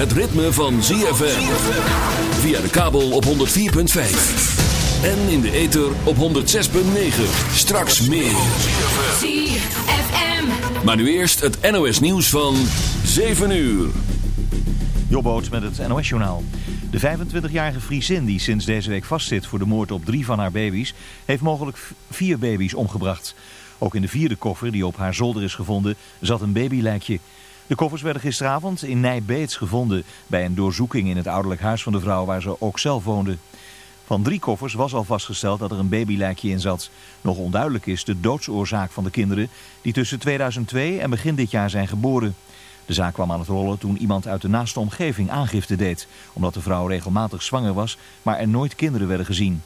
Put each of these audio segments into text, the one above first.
het ritme van ZFM. Via de kabel op 104.5. En in de ether op 106.9. Straks meer. ZFM. Maar nu eerst het NOS nieuws van 7 uur. Jobboot met het NOS-journaal. De 25-jarige Friesin die sinds deze week vastzit voor de moord op drie van haar baby's... heeft mogelijk vier baby's omgebracht. Ook in de vierde koffer die op haar zolder is gevonden zat een babylijkje. De koffers werden gisteravond in Nijbeets gevonden... bij een doorzoeking in het ouderlijk huis van de vrouw waar ze ook zelf woonde. Van drie koffers was al vastgesteld dat er een babylijkje in zat. Nog onduidelijk is de doodsoorzaak van de kinderen... die tussen 2002 en begin dit jaar zijn geboren... De zaak kwam aan het rollen toen iemand uit de naaste omgeving aangifte deed. Omdat de vrouw regelmatig zwanger was, maar er nooit kinderen werden gezien.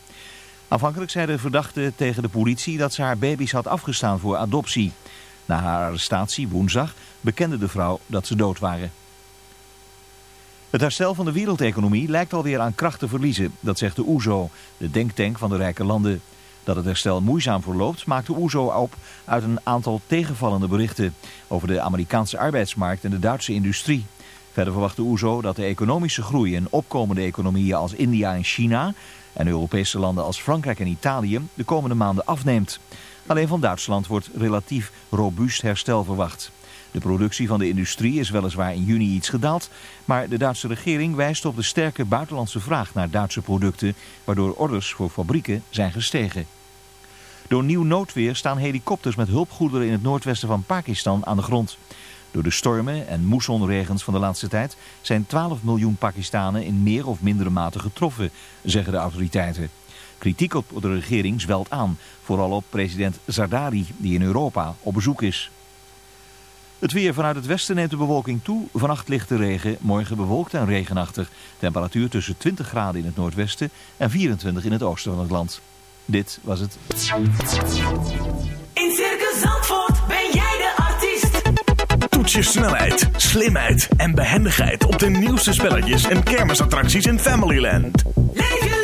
Aanvankelijk zei de verdachte tegen de politie dat ze haar baby's had afgestaan voor adoptie. Na haar arrestatie woensdag bekende de vrouw dat ze dood waren. Het herstel van de wereldeconomie lijkt alweer aan kracht te verliezen. Dat zegt de OESO, de denktank van de rijke landen. Dat het herstel moeizaam verloopt maakt de OESO op uit een aantal tegenvallende berichten over de Amerikaanse arbeidsmarkt en de Duitse industrie. Verder verwacht de OESO dat de economische groei in opkomende economieën als India en China en Europese landen als Frankrijk en Italië de komende maanden afneemt. Alleen van Duitsland wordt relatief robuust herstel verwacht. De productie van de industrie is weliswaar in juni iets gedaald, maar de Duitse regering wijst op de sterke buitenlandse vraag naar Duitse producten, waardoor orders voor fabrieken zijn gestegen. Door nieuw noodweer staan helikopters met hulpgoederen in het noordwesten van Pakistan aan de grond. Door de stormen en moessonregens van de laatste tijd zijn 12 miljoen Pakistanen in meer of mindere mate getroffen, zeggen de autoriteiten. Kritiek op de regering zwelt aan, vooral op president Zardari die in Europa op bezoek is. Het weer vanuit het westen neemt de bewolking toe. Vannacht ligt de regen, morgen bewolkt en regenachtig. Temperatuur tussen 20 graden in het noordwesten en 24 in het oosten van het land. Dit was het. In Circus Zandvoort ben jij de artiest. Toets je snelheid, slimheid en behendigheid op de nieuwste spelletjes en kermisattracties in Familyland. Leef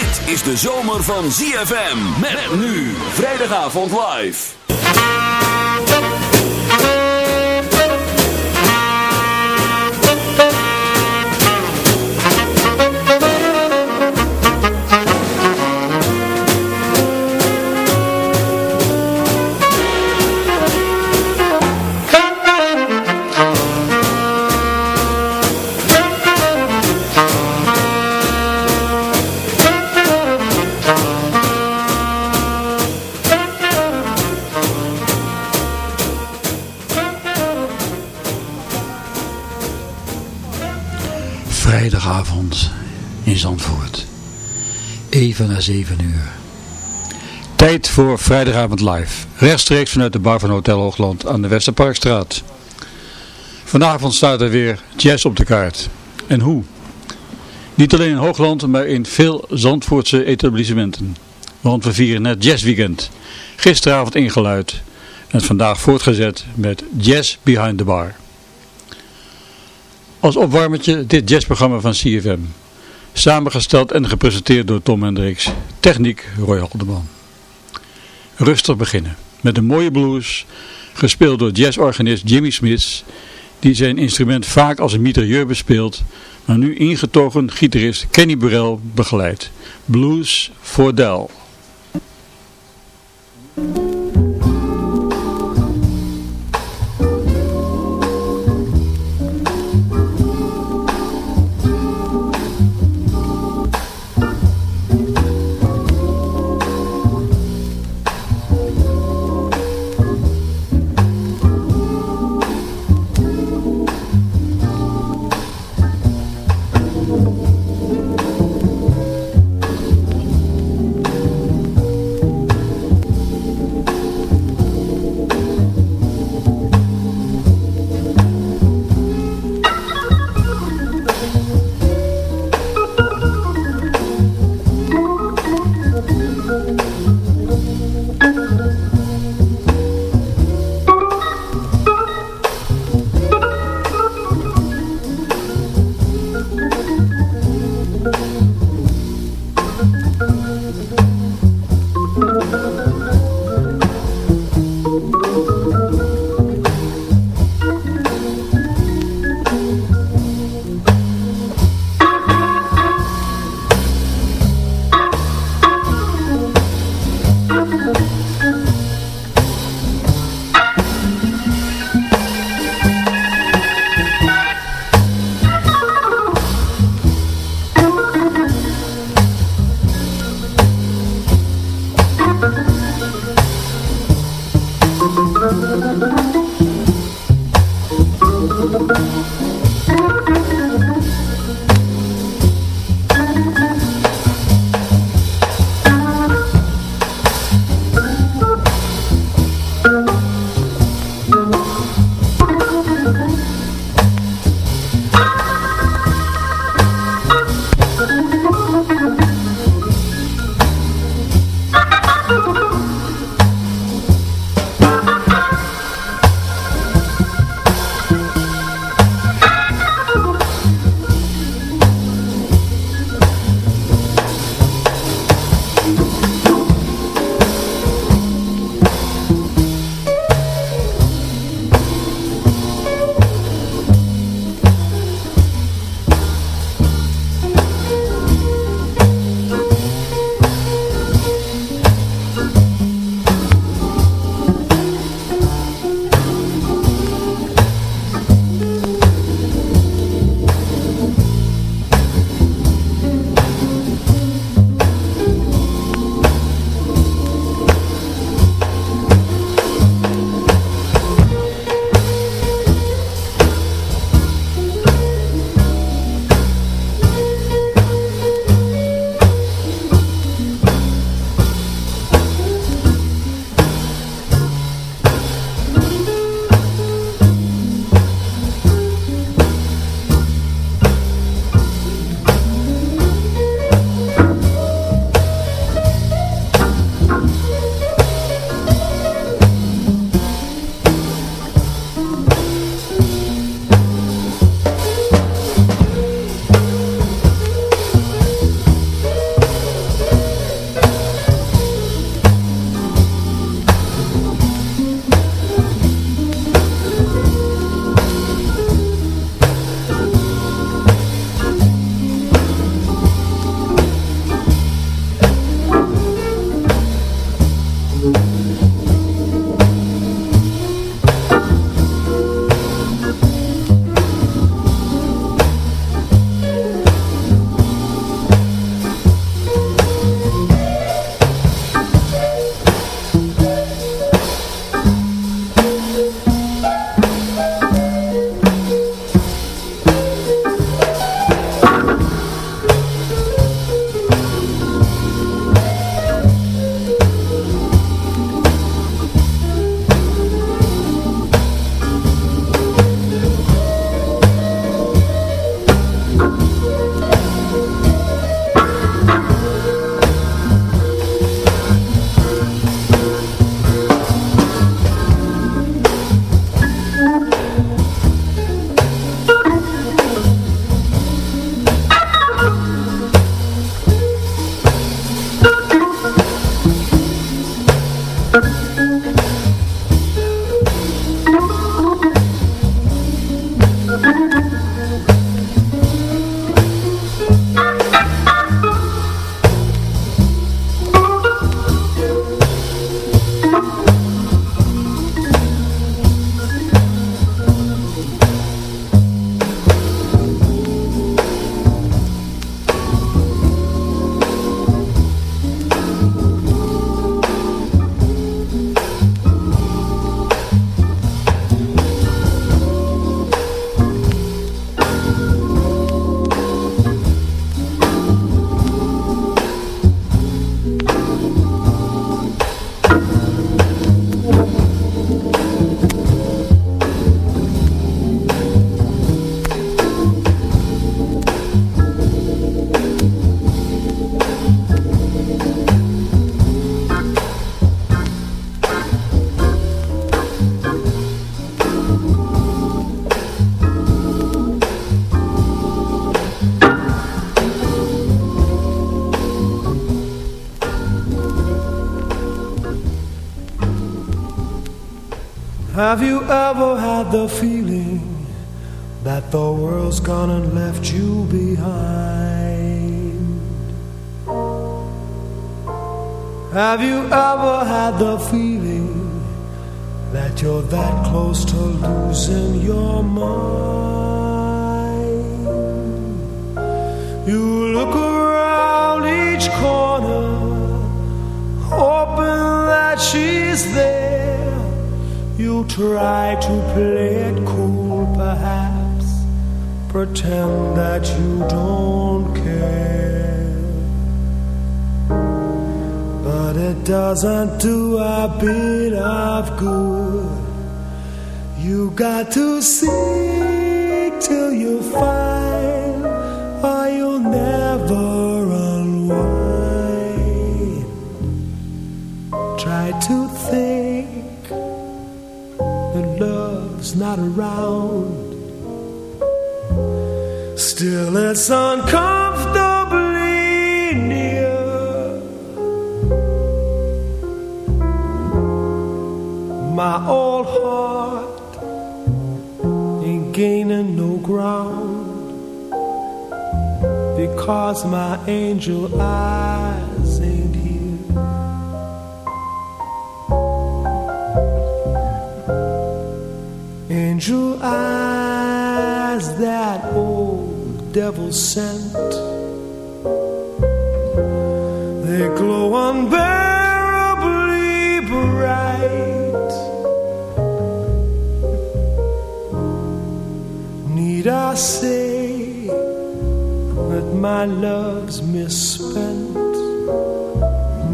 Dit is de zomer van ZFM. Met nu. Vrijdagavond live. In Zandvoort. Even na 7 uur. Tijd voor Vrijdagavond live. Rechtstreeks vanuit de bar van Hotel Hoogland aan de Westerparkstraat. Vanavond staat er weer jazz op de kaart. En hoe? Niet alleen in Hoogland, maar in veel Zandvoortse etablissementen. Want we vieren net jazzweekend. Gisteravond ingeluid. En vandaag voortgezet met Jazz Behind the Bar. Als opwarmertje dit jazzprogramma van CFM. Samengesteld en gepresenteerd door Tom Hendricks. Techniek Roy Haldeman. Rustig beginnen. Met een mooie blues. Gespeeld door jazzorganist Jimmy Smith. Die zijn instrument vaak als een mitrailleur bespeelt. Maar nu ingetogen gitarist Kenny Burrell begeleidt. Blues voor Del. Have you ever had the feeling that the world's gone and left you behind? Have you ever had the feeling that you're that close to losing your mind? You look around each corner, You try to play it cool, perhaps, pretend that you don't care. But it doesn't do a bit of good. You got to seek till you find, not around. Still, it's uncomfortably near. My old heart ain't gaining no ground because my angel eyes sent. They glow unbearably bright. Need I say that my love's misspent,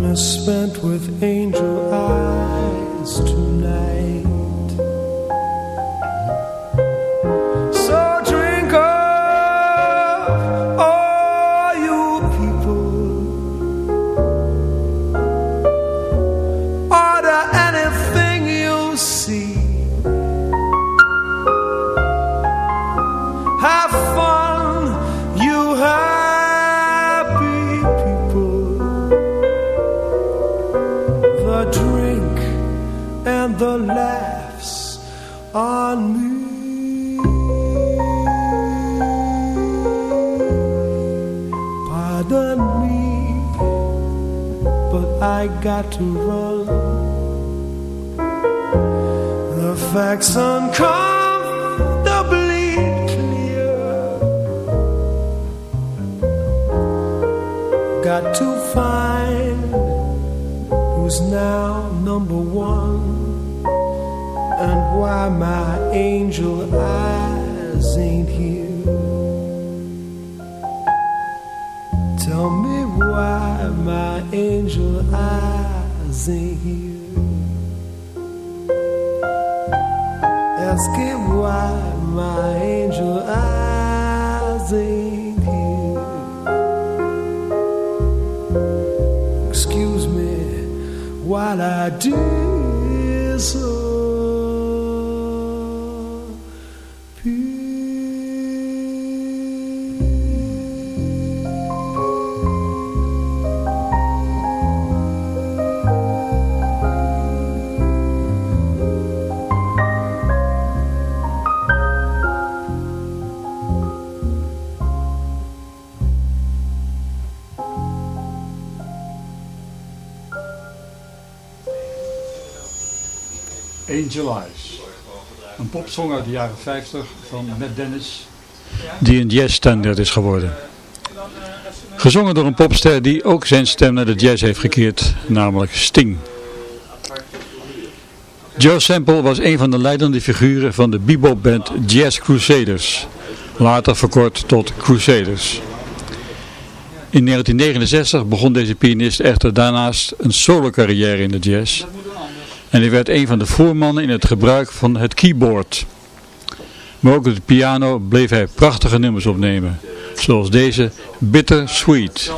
misspent with angel eyes why my angel eyes ain't here. Excuse me while I disappear. Een popsong uit de jaren 50 van Matt Dennis, die een jazzstandard is geworden. Gezongen door een popster die ook zijn stem naar de jazz heeft gekeerd, namelijk Sting. Joe Sample was een van de leidende figuren van de bebop-band Jazz Crusaders, later verkort tot Crusaders. In 1969 begon deze pianist echter daarnaast een solo carrière in de jazz en hij werd een van de voormannen in het gebruik van het keyboard. Maar ook op de piano bleef hij prachtige nummers opnemen, zoals deze Bitter Sweet.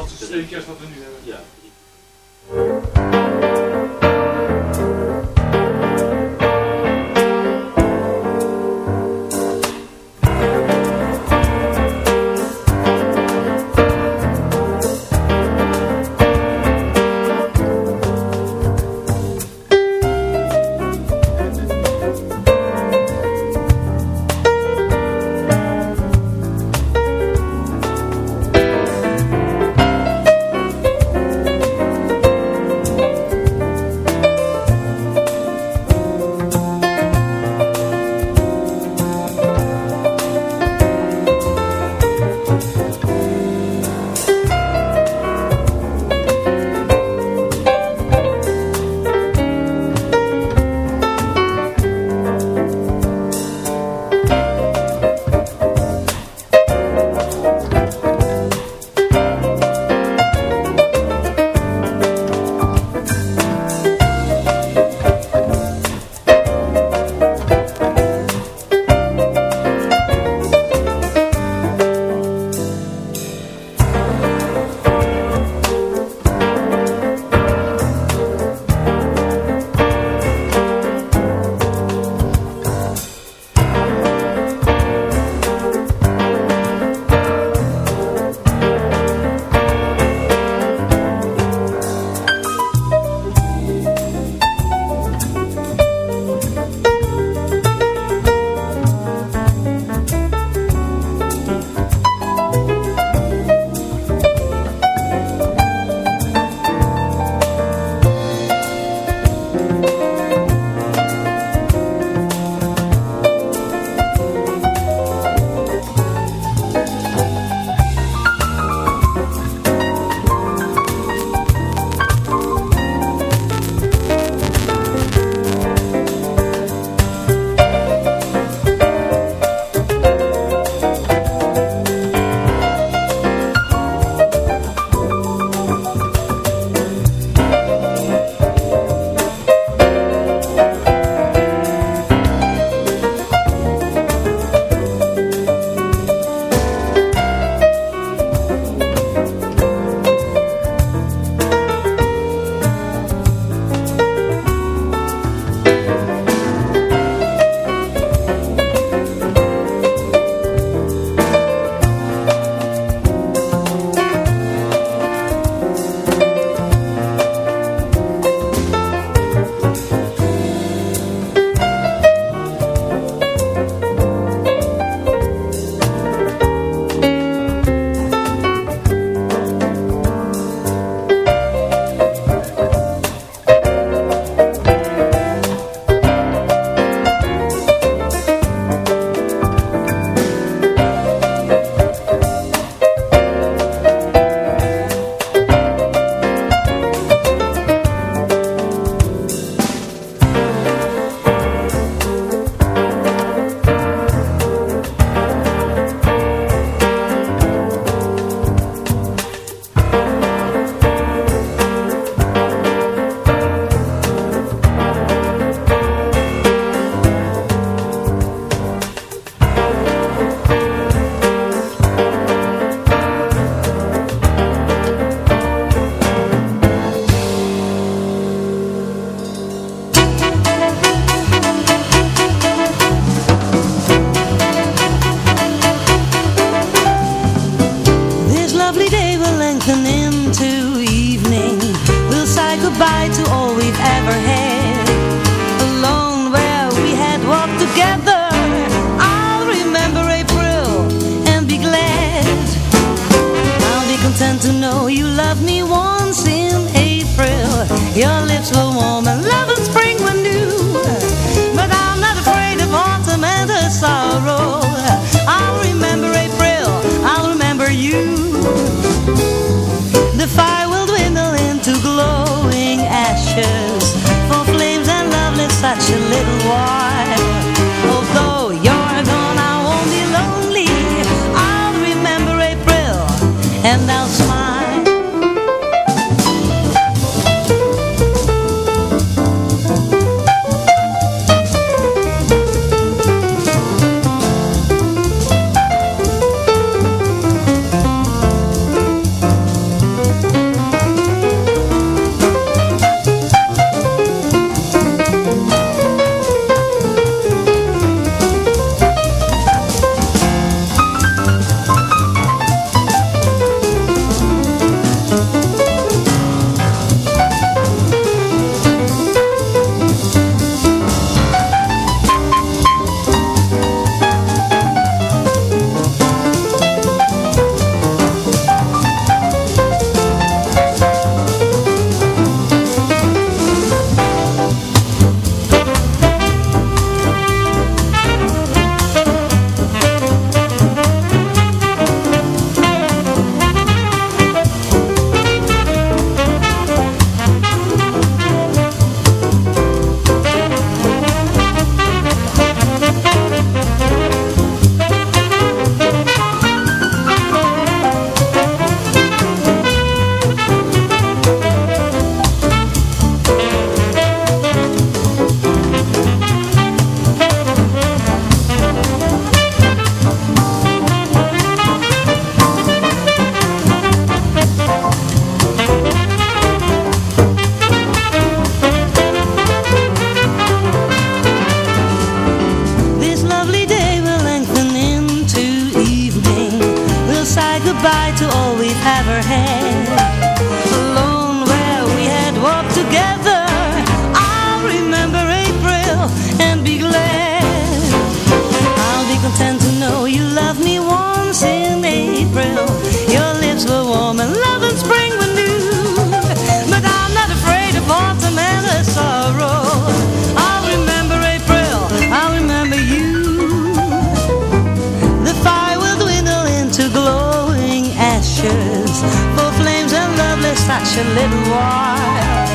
A little while.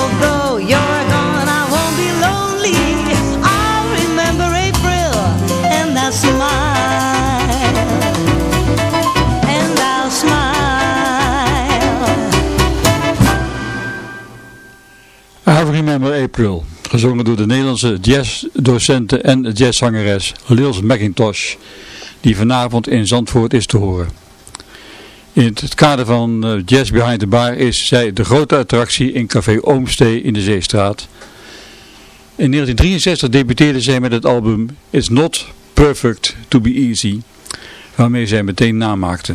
Although you're gone I won't be lonely. I'll remember April and I'll smile. And I'll smile. I Remember April, gezongen door de Nederlandse jazzdocente en jazzzangeres Lils McIntosh, die vanavond in Zandvoort is te horen. In het kader van eh, Jazz Behind the Bar is zij de grote attractie in Café Oomstee in de Zeestraat. In 1963 debuteerde zij met het album It's Not Perfect to Be Easy, waarmee zij meteen namaakte.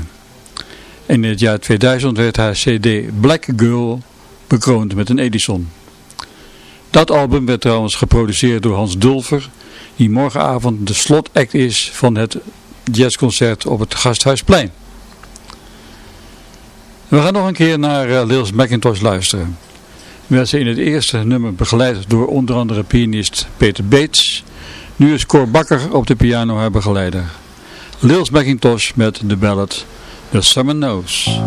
In het jaar 2000 werd haar cd Black Girl bekroond met een Edison. Dat album werd trouwens geproduceerd door Hans Dulfer, die morgenavond de slotact is van het jazzconcert op het Gasthuisplein. We gaan nog een keer naar uh, Lils McIntosh luisteren. werd ze in het eerste nummer begeleid door onder andere pianist Peter Bates. Nu is Cor Bakker op de piano haar begeleider. Lils McIntosh met de ballad The Summer Knows.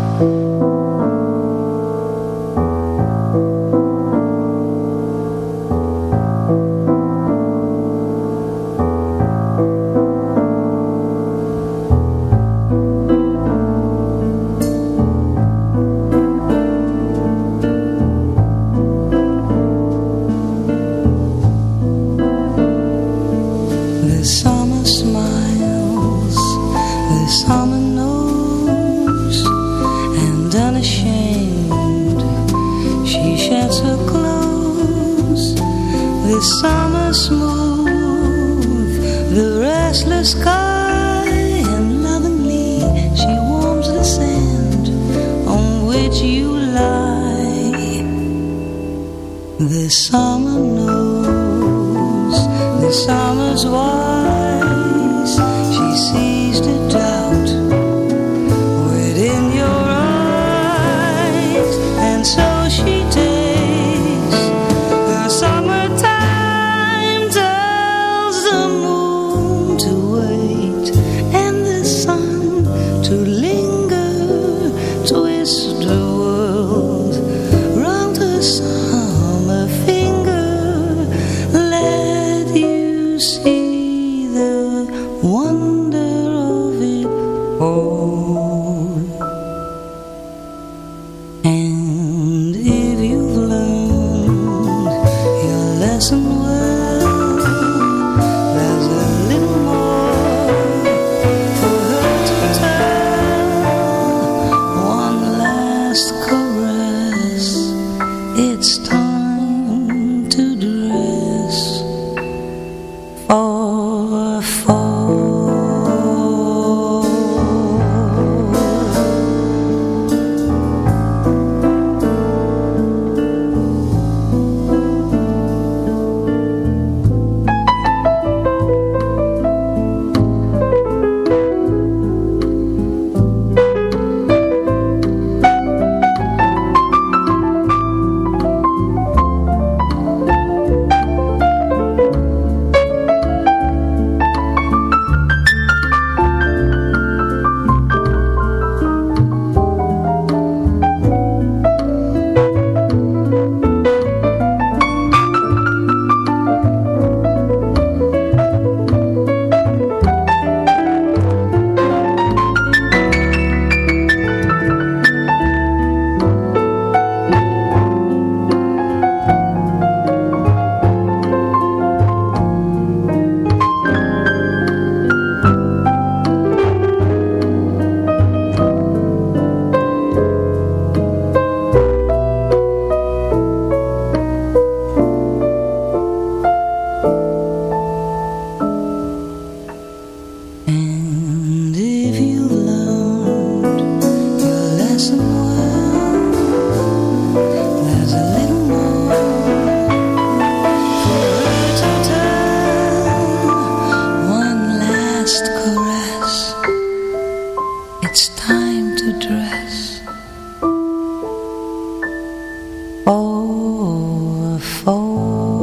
Oh, a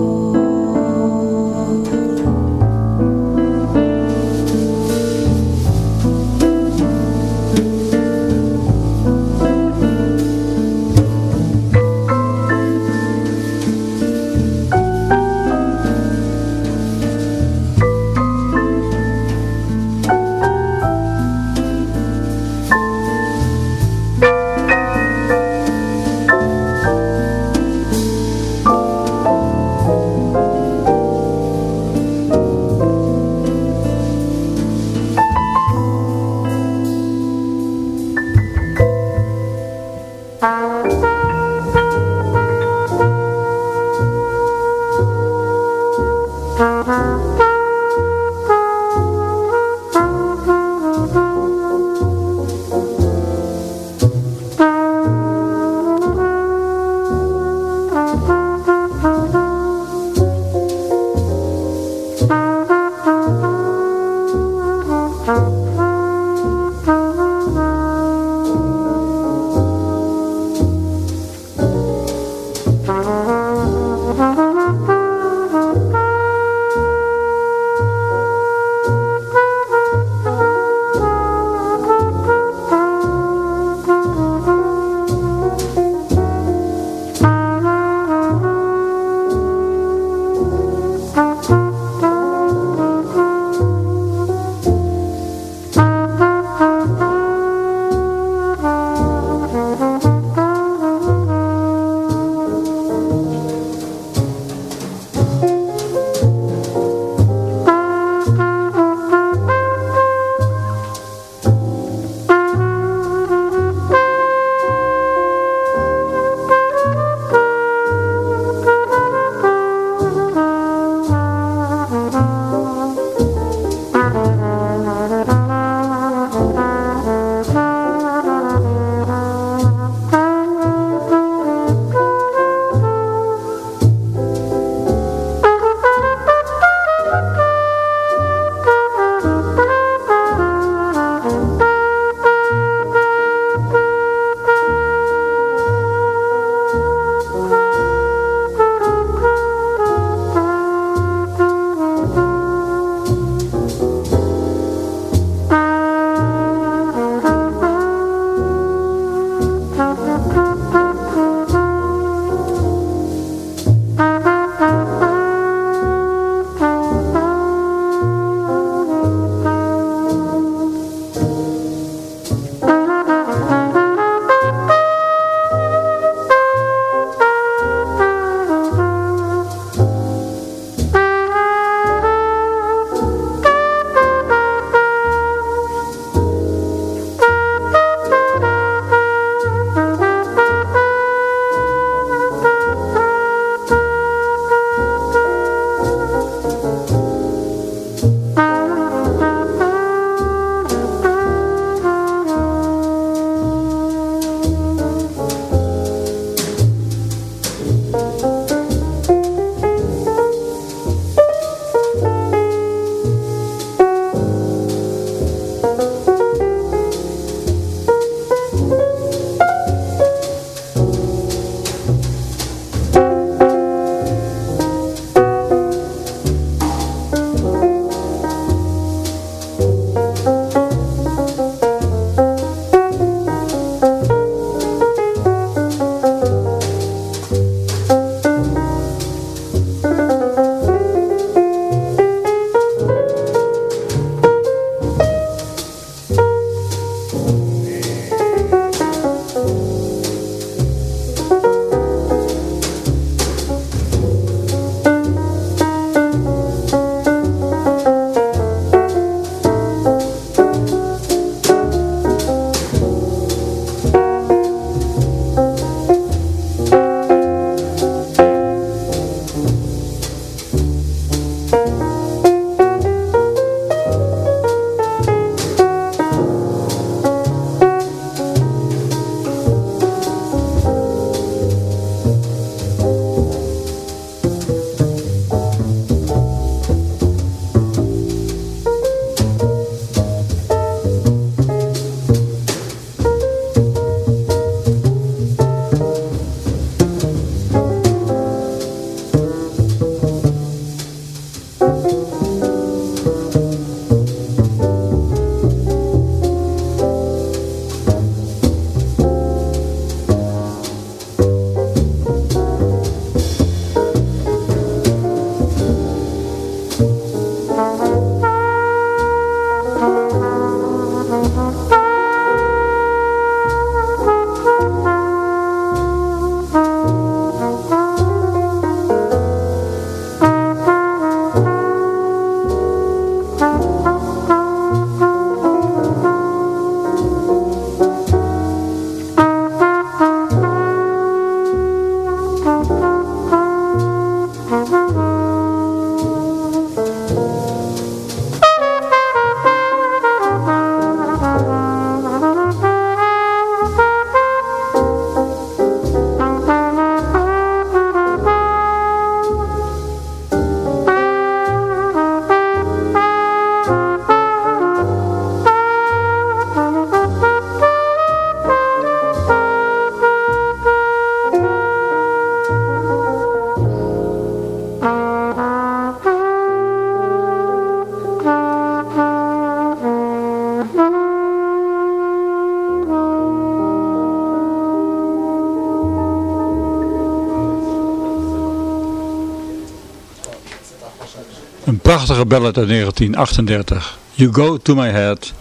prachtige ballad uit 1938. You Go To My Head.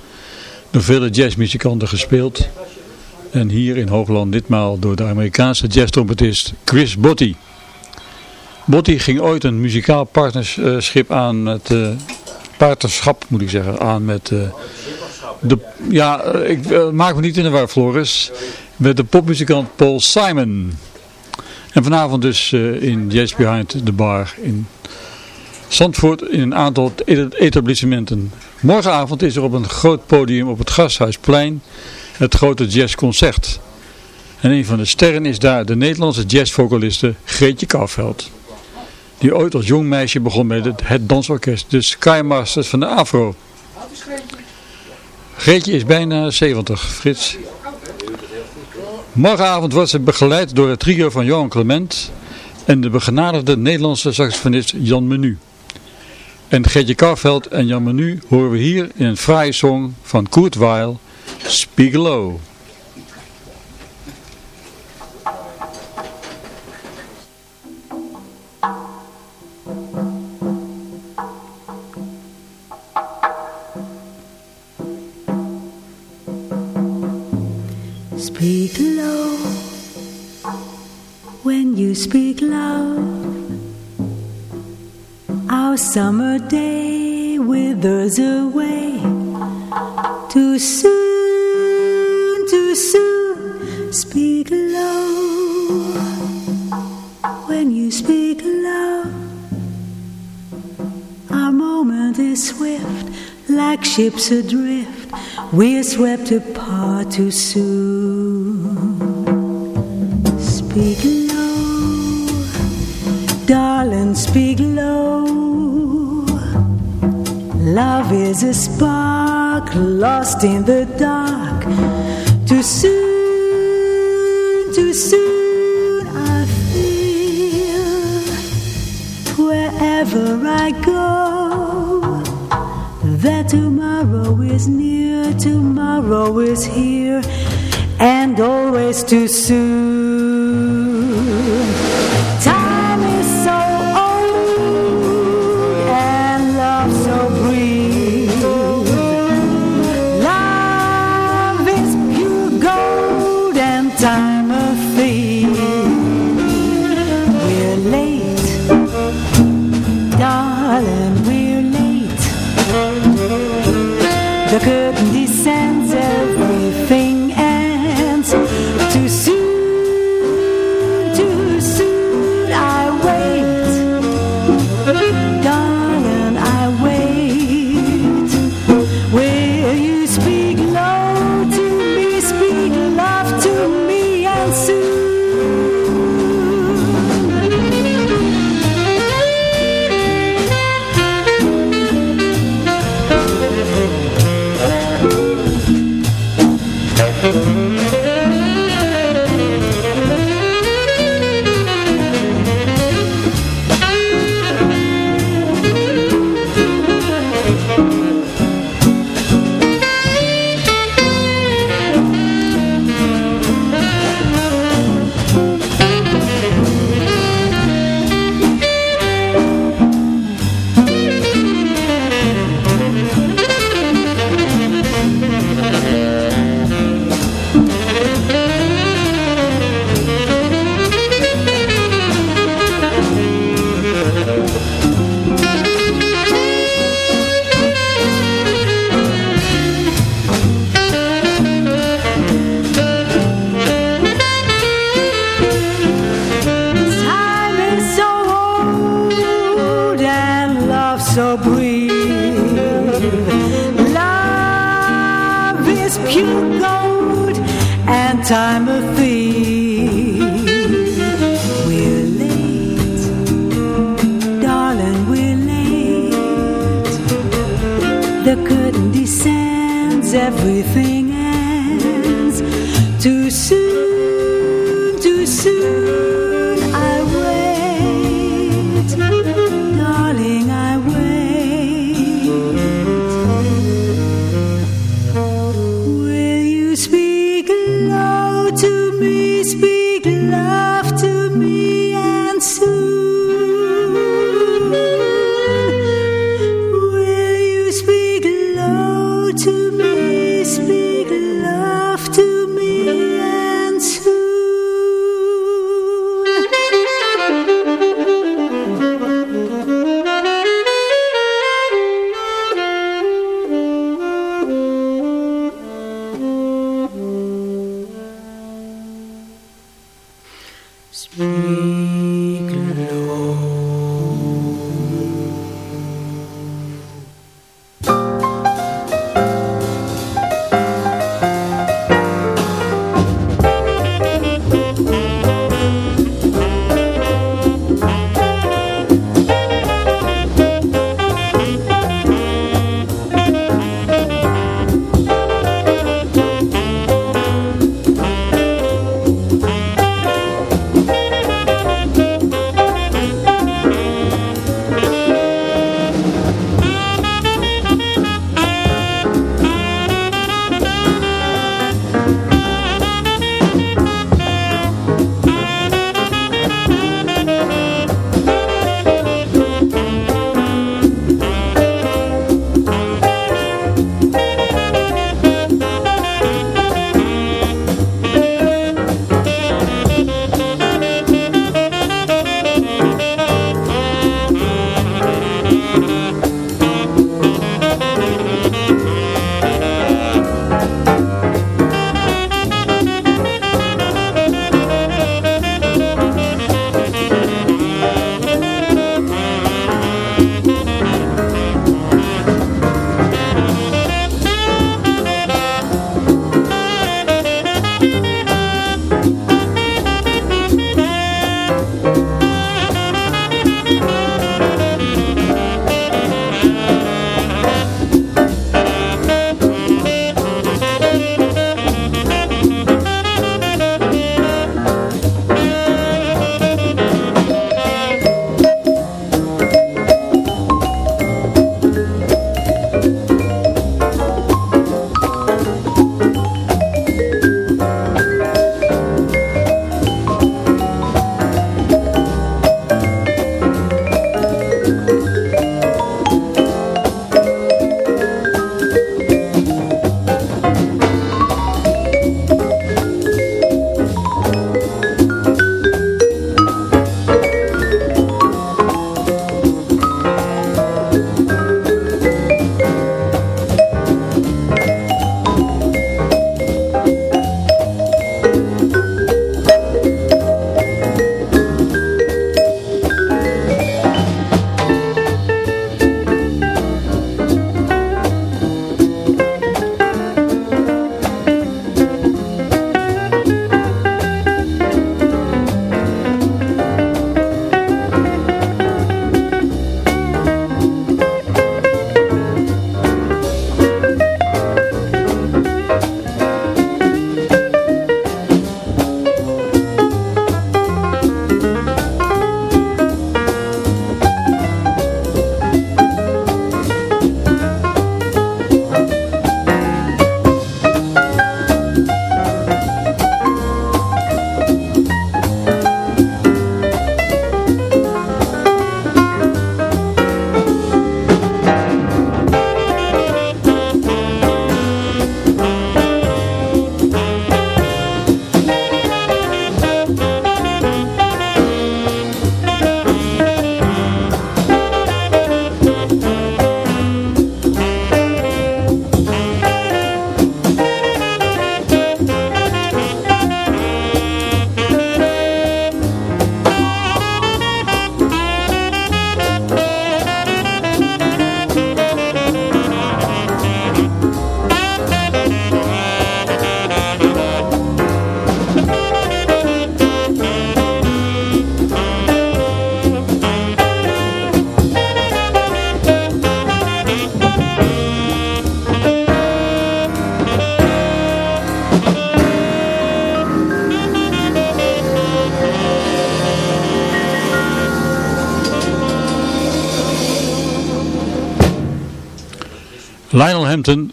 Door vele jazzmuzikanten gespeeld. En hier in Hoogland ditmaal door de Amerikaanse jazztrompetist Chris Botti. Botti ging ooit een muzikaal partnerschip aan met... Uh, partnerschap moet ik zeggen, aan met... Uh, de, ja, ik uh, maak me niet in de war, Floris. Met de popmuzikant Paul Simon. En vanavond dus in Jazz Behind the Bar in Zandvoort in een aantal etablissementen. Morgenavond is er op een groot podium op het Gasthuisplein het grote jazzconcert. En een van de sterren is daar de Nederlandse jazzvocaliste Greetje Kouwveld. Die ooit als jong meisje begon met het, dansorkest, de Skymasters van de Afro. Greetje is bijna 70, Frits. Morgenavond wordt ze begeleid door het trio van Johan Clement en de begenadigde Nederlandse saxofonist Jan Menu. En Geertje Karveld en Jan Menu horen we hier in een fraaie song van Kurt Weil, Speak summer day withers away too soon, too soon. Speak low when you speak loud. Our moment is swift, like ships adrift. We're swept apart too soon. Love is a spark lost in the dark. Too soon, too soon, I feel wherever I go that tomorrow is near, tomorrow is here, and always too soon. The könnte ich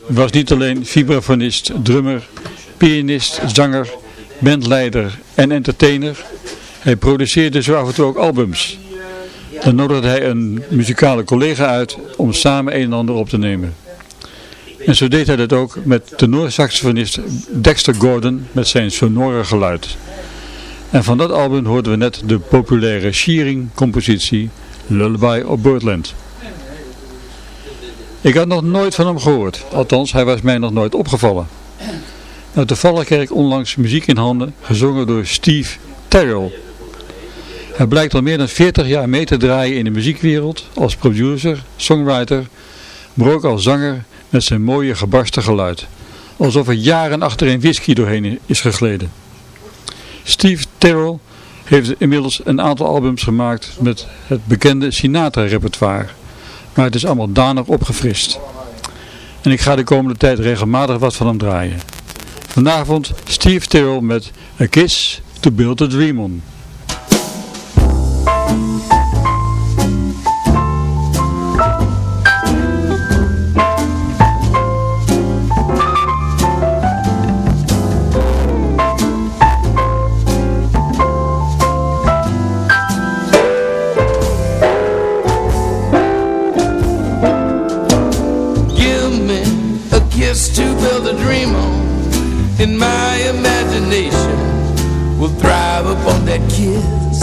Was niet alleen vibrafonist, drummer, pianist, zanger, bandleider en entertainer. Hij produceerde zo af en toe ook albums. Dan nodigde hij een muzikale collega uit om samen een en ander op te nemen. En zo deed hij dat ook met tenorsaxofonist Dexter Gordon met zijn sonore geluid. En van dat album hoorden we net de populaire Shearing-compositie Lullaby of Birdland. Ik had nog nooit van hem gehoord, althans hij was mij nog nooit opgevallen. Nou, toevallig kreeg ik onlangs muziek in handen, gezongen door Steve Terrell. Hij blijkt al meer dan 40 jaar mee te draaien in de muziekwereld, als producer, songwriter, maar ook als zanger met zijn mooie gebarsten geluid. Alsof er jaren achtereen whisky doorheen is gegleden. Steve Terrell heeft inmiddels een aantal albums gemaakt met het bekende Sinatra-repertoire. Maar het is allemaal danig opgefrist. En ik ga de komende tijd regelmatig wat van hem draaien. Vanavond Steve Terrell met A Kiss to Build a Dream On. In my imagination, will thrive upon that kiss.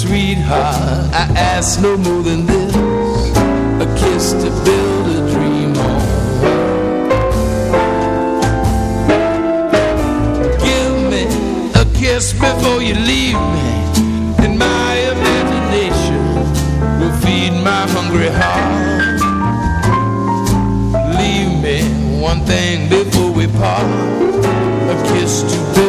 Sweetheart, I ask no more than this a kiss to build a dream on. Give me a kiss before you leave me. In my imagination, will feed my hungry heart. One thing before we part. A kiss to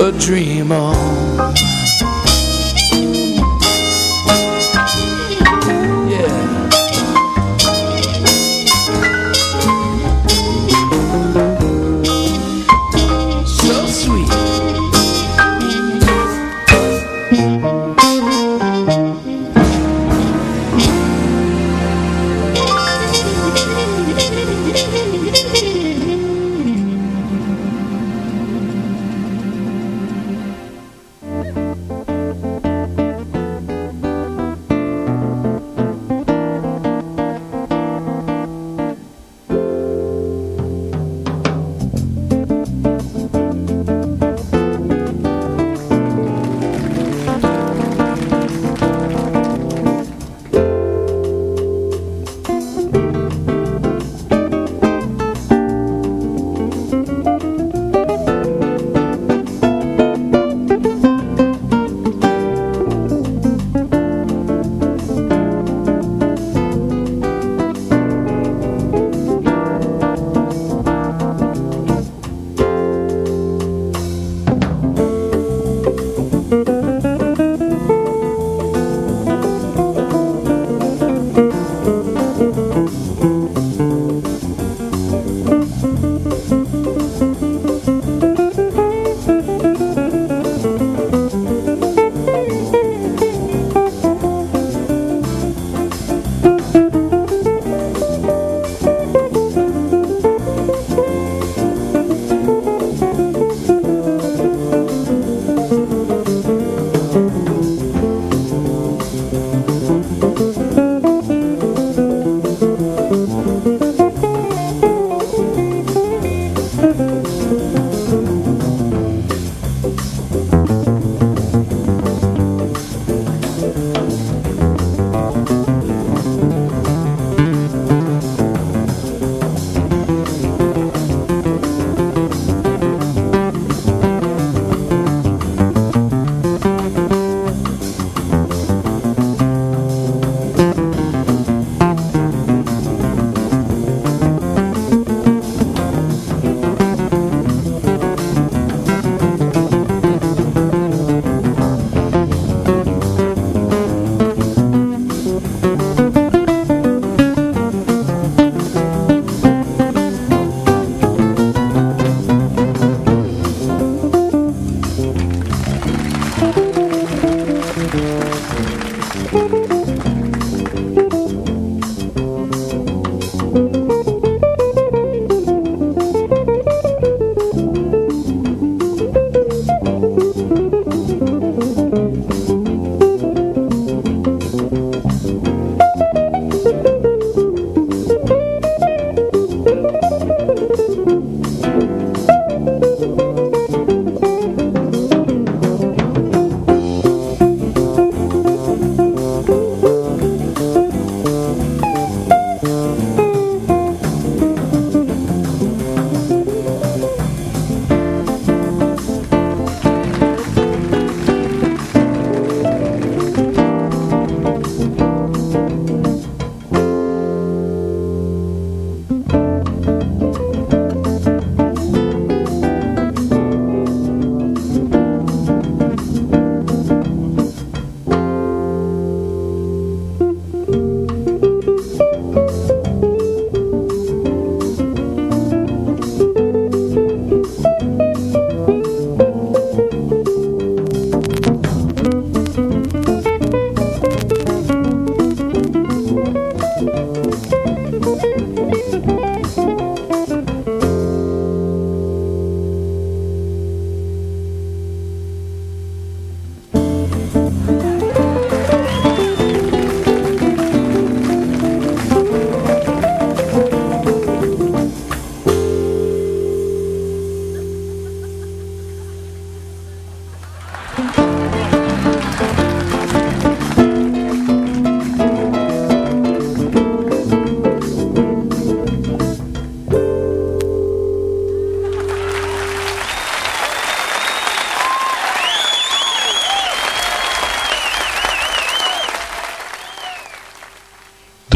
a dream on.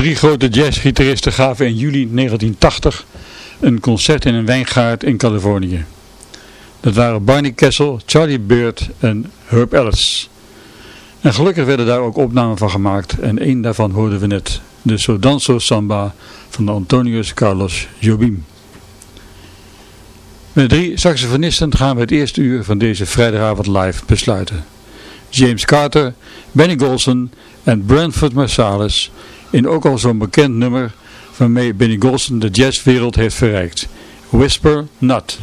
Drie grote jazzgitaristen gaven in juli 1980 een concert in een wijngaard in Californië. Dat waren Barney Kessel, Charlie Bird en Herb Ellis. En gelukkig werden daar ook opnamen van gemaakt en één daarvan hoorden we net, de Sodanso Samba van Antonius Carlos Jobim. Met drie saxofonisten gaan we het eerste uur van deze vrijdagavond live besluiten. James Carter, Benny Golson en Branford Marsalis in ook al zo'n bekend nummer waarmee Benny Golson de jazzwereld heeft verrijkt. Whisper Not.